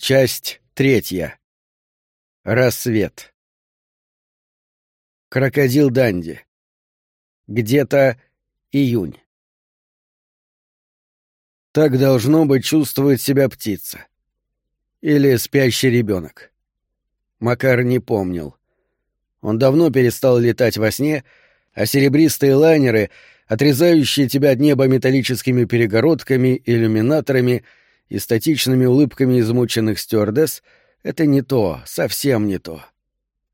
Часть третья. Рассвет. Крокодил Данди. Где-то июнь. Так должно быть чувствует себя птица. Или спящий ребенок. Макар не помнил. Он давно перестал летать во сне, а серебристые лайнеры, отрезающие тебя от неба металлическими перегородками, иллюминаторами — и статичными улыбками измученных стюардесс — это не то, совсем не то.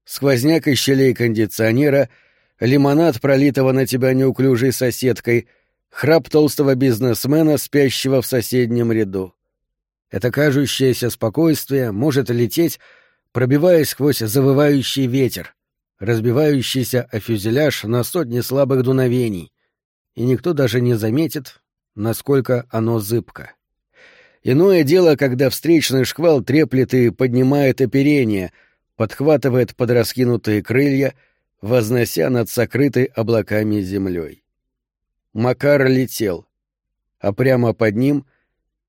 Сквозняк из щелей кондиционера, лимонад, пролитого на тебя неуклюжей соседкой, храп толстого бизнесмена, спящего в соседнем ряду. Это кажущееся спокойствие может лететь, пробиваясь сквозь завывающий ветер, разбивающийся о фюзеляж на сотни слабых дуновений, и никто даже не заметит, насколько оно зыбко. Иное дело, когда встречный шквал треплет и поднимает оперение, подхватывает под раскинутые крылья, вознося над сокрытой облаками землей. Макар летел, а прямо под ним,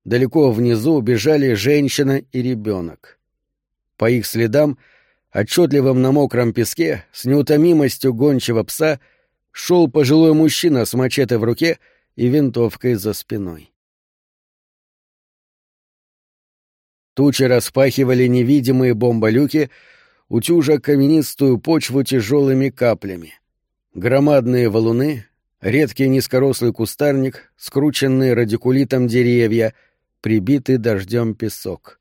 далеко внизу, бежали женщина и ребенок. По их следам, отчетливым на мокром песке, с неутомимостью гончего пса, шел пожилой мужчина с мачете в руке и винтовкой за спиной. Тучи распахивали невидимые бомболюки, утюжа каменистую почву тяжелыми каплями. Громадные валуны, редкий низкорослый кустарник, скрученные радикулитом деревья, прибитый дождем песок.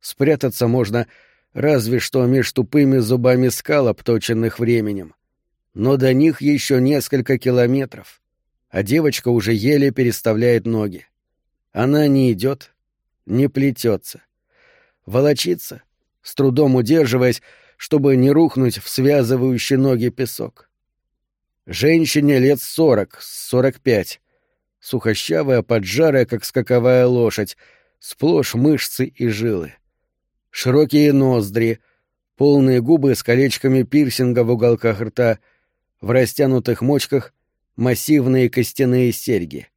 Спрятаться можно разве что меж тупыми зубами скал, обточенных временем. Но до них еще несколько километров, а девочка уже еле переставляет ноги. Она не идет, не плетется волочиться, с трудом удерживаясь, чтобы не рухнуть в связывающий ноги песок. Женщине лет сорок, сорок пять, сухощавая, поджарая, как скаковая лошадь, сплошь мышцы и жилы. Широкие ноздри, полные губы с колечками пирсинга в уголках рта, в растянутых мочках массивные костяные серьги.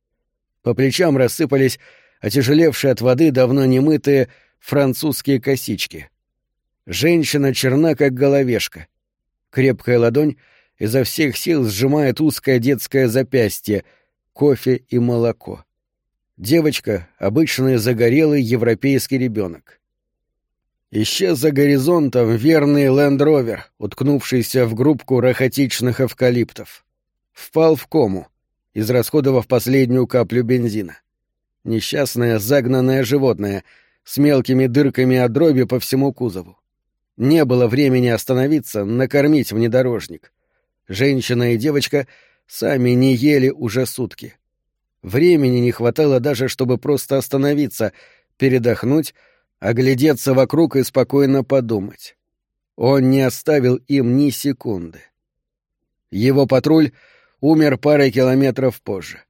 По плечам рассыпались отяжелевшие от воды давно немытые французские косички. Женщина черна, как головешка. Крепкая ладонь изо всех сил сжимает узкое детское запястье, кофе и молоко. Девочка — обычный загорелый европейский ребенок. Исчез за горизонтом верный лендровер, уткнувшийся в группку рахотичных эвкалиптов. Впал в кому, израсходовав последнюю каплю бензина. Несчастное загнанное животное — с мелкими дырками от дроби по всему кузову. Не было времени остановиться, накормить внедорожник. Женщина и девочка сами не ели уже сутки. Времени не хватало даже, чтобы просто остановиться, передохнуть, оглядеться вокруг и спокойно подумать. Он не оставил им ни секунды. Его патруль умер парой километров позже.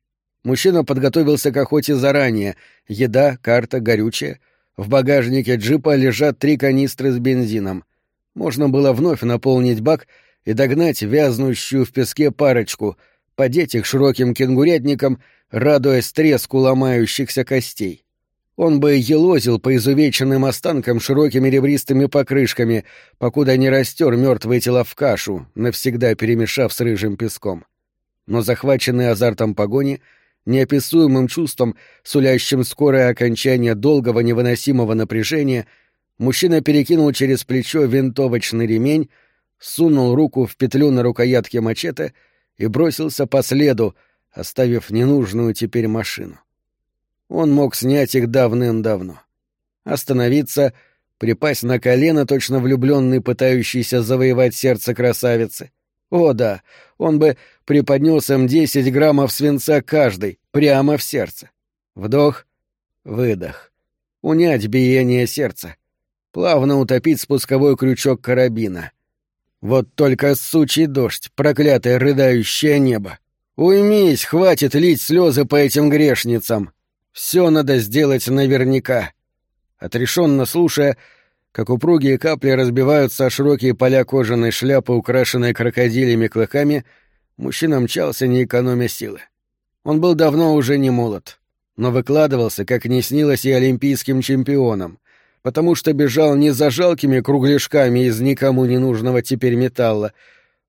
Мужчина подготовился к охоте заранее. Еда, карта, горючее — в багажнике джипа лежат три канистры с бензином. Можно было вновь наполнить бак и догнать вязнущую в песке парочку, подеть их широким кенгурятником, радуясь треску ломающихся костей. Он бы елозил по изувеченным останкам широкими ребристыми покрышками, покуда не растер мертвые тела в кашу, навсегда перемешав с рыжим песком. Но захваченный азартом погони — неописуемым чувством, сулящим скорое окончание долгого невыносимого напряжения, мужчина перекинул через плечо винтовочный ремень, сунул руку в петлю на рукоятке мачете и бросился по следу, оставив ненужную теперь машину. Он мог снять их давным-давно. Остановиться, припасть на колено, точно влюбленный, пытающийся завоевать сердце красавицы — о да, он бы преподнес им десять граммов свинца каждый, прямо в сердце. Вдох, выдох. Унять биение сердца. Плавно утопить спусковой крючок карабина. Вот только сучий дождь, проклятое рыдающее небо. Уймись, хватит лить слезы по этим грешницам. Все надо сделать наверняка. Отрешенно слушая, как упругие капли разбиваются о широкие поля кожаной шляпы, украшенной крокодилями клыками, мужчина мчался, не экономя силы. Он был давно уже не молод, но выкладывался, как не снилось и олимпийским чемпионам, потому что бежал не за жалкими кругляшками из никому не нужного теперь металла,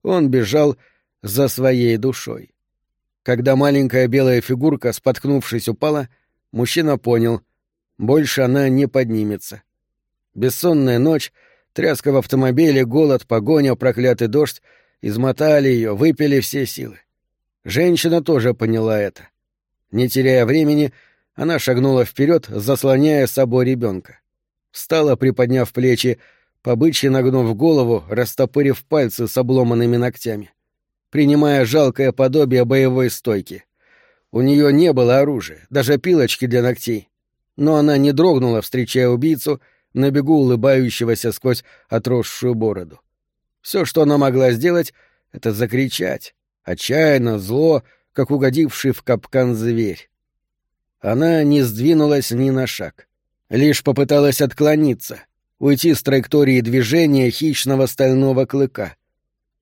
он бежал за своей душой. Когда маленькая белая фигурка, споткнувшись, упала, мужчина понял — больше она не поднимется. Бессонная ночь, тряска в автомобиле, голод, погоня, проклятый дождь измотали ее, выпили все силы. Женщина тоже поняла это. Не теряя времени, она шагнула вперед, заслоняя собой ребенка. Встала, приподняв плечи, побычьи нагнув голову, растопырив пальцы с обломанными ногтями, принимая жалкое подобие боевой стойки. У нее не было оружия, даже пилочки для ногтей. Но она не дрогнула, встречая убийцу, на бегу улыбающегося сквозь отросшую бороду. Все, что она могла сделать, — это закричать, отчаянно, зло, как угодивший в капкан зверь. Она не сдвинулась ни на шаг, лишь попыталась отклониться, уйти с траектории движения хищного стального клыка.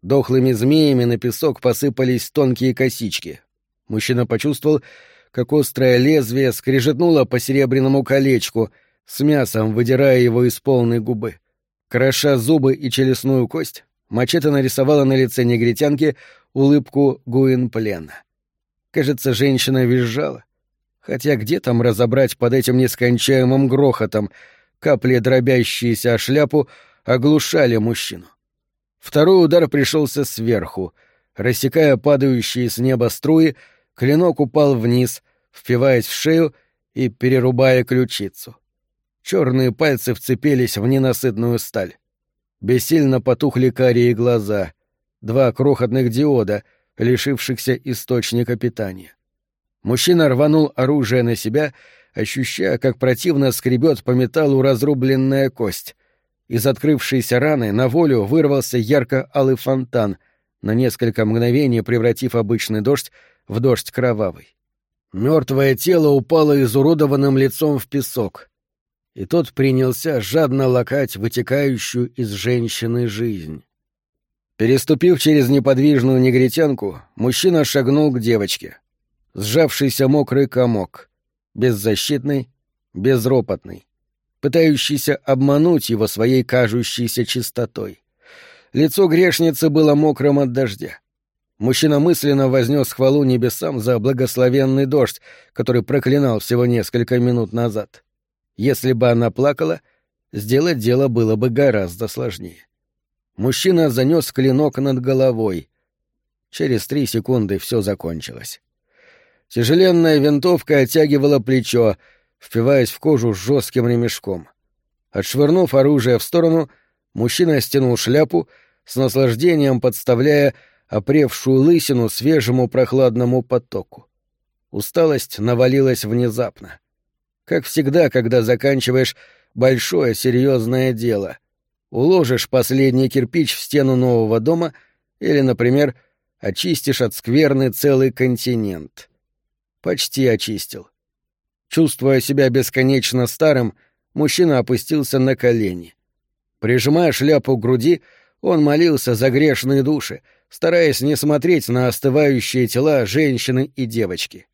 Дохлыми змеями на песок посыпались тонкие косички. Мужчина почувствовал, как острое лезвие скрежетнуло по серебряному колечку, с мясом выдирая его из полной губы. Кроша зубы и челюстную кость, мачете нарисовала на лице негритянки улыбку Гуинплена. Кажется, женщина визжала. Хотя где там разобрать под этим нескончаемым грохотом? Капли, дробящиеся о шляпу, оглушали мужчину. Второй удар пришелся сверху. Рассекая падающие с неба струи, клинок упал вниз, впиваясь в шею и перерубая ключицу. Черные пальцы вцепились в ненасытную сталь. Бессильно потухли карие глаза, два крохотных диода, лишившихся источника питания. Мужчина рванул оружие на себя, ощущая, как противно скребет по металлу разрубленная кость. Из открывшейся раны на волю вырвался ярко-алый фонтан, на несколько мгновений превратив обычный дождь в дождь кровавый. Мертвое тело упало изуродованным лицом в песок, и тот принялся жадно лакать вытекающую из женщины жизнь. Переступив через неподвижную негритянку, мужчина шагнул к девочке. Сжавшийся мокрый комок, беззащитный, безропотный пытающийся обмануть его своей кажущейся чистотой. Лицо грешницы было мокрым от дождя. Мужчина мысленно вознес хвалу небесам за благословенный дождь, который проклинал всего несколько минут назад. Если бы она плакала, сделать дело было бы гораздо сложнее. Мужчина занес клинок над головой. Через три секунды все закончилось. Тяжеленная винтовка оттягивала плечо, впиваясь в кожу жестким ремешком. Отшвырнув оружие в сторону, мужчина стянул шляпу, с наслаждением подставляя опревшую лысину свежему прохладному потоку. Усталость навалилась внезапно. Как всегда, когда заканчиваешь большое серьезное дело. Уложишь последний кирпич в стену нового дома или, например, очистишь от скверны целый континент. Почти очистил. Чувствуя себя бесконечно старым, мужчина опустился на колени. Прижимая шляпу к груди, он молился за грешные души, стараясь не смотреть на остывающие тела женщины и девочки.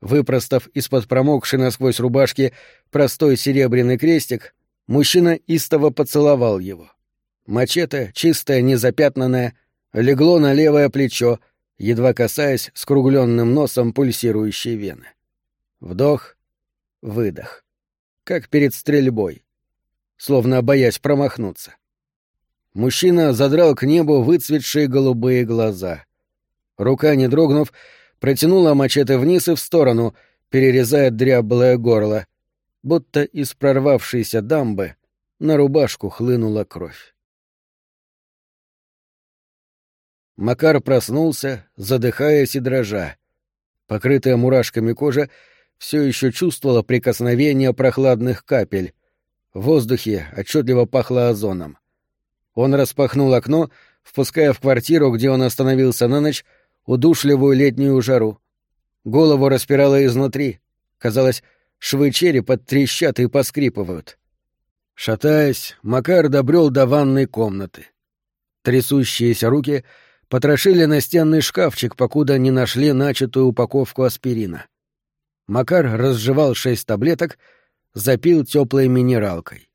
Выпростав из-под промокшей насквозь рубашки простой серебряный крестик, мужчина истово поцеловал его. Мачете, чистое, незапятнанное, легло на левое плечо, едва касаясь скругленным носом пульсирующей вены. Вдох, выдох. Как перед стрельбой. Словно боясь промахнуться. Мужчина задрал к небу выцветшие голубые глаза. Рука, не дрогнув, протянула мачете вниз и в сторону, перерезая дряблое горло. Будто из прорвавшейся дамбы на рубашку хлынула кровь. Макар проснулся, задыхаясь и дрожа. Покрытая мурашками кожа все еще чувствовала прикосновение прохладных капель. В воздухе отчетливо пахло озоном. Он распахнул окно, впуская в квартиру, где он остановился на ночь, удушливую летнюю жару. Голову распирало изнутри. Казалось, швы черепа трещат и поскрипывают. Шатаясь, Макар добрел до ванной комнаты. Трясущиеся руки потрошили настенный шкафчик, покуда не нашли начатую упаковку аспирина. Макар разжевал шесть таблеток, запил теплой минералкой.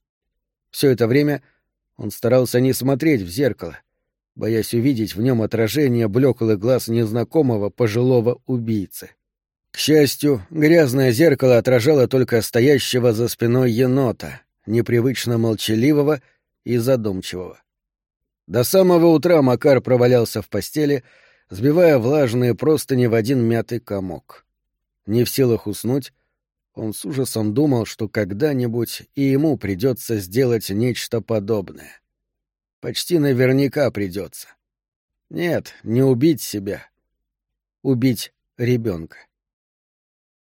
Все это время он старался не смотреть в зеркало, боясь увидеть в нем отражение блеклых глаз незнакомого пожилого убийцы. К счастью, грязное зеркало отражало только стоящего за спиной енота, непривычно молчаливого и задумчивого. До самого утра Макар провалялся в постели, сбивая влажные простыни в один мятый комок. Не в силах уснуть, он с ужасом думал, что когда-нибудь и ему придется сделать нечто подобное. Почти наверняка придется. Нет, не убить себя. Убить ребенка.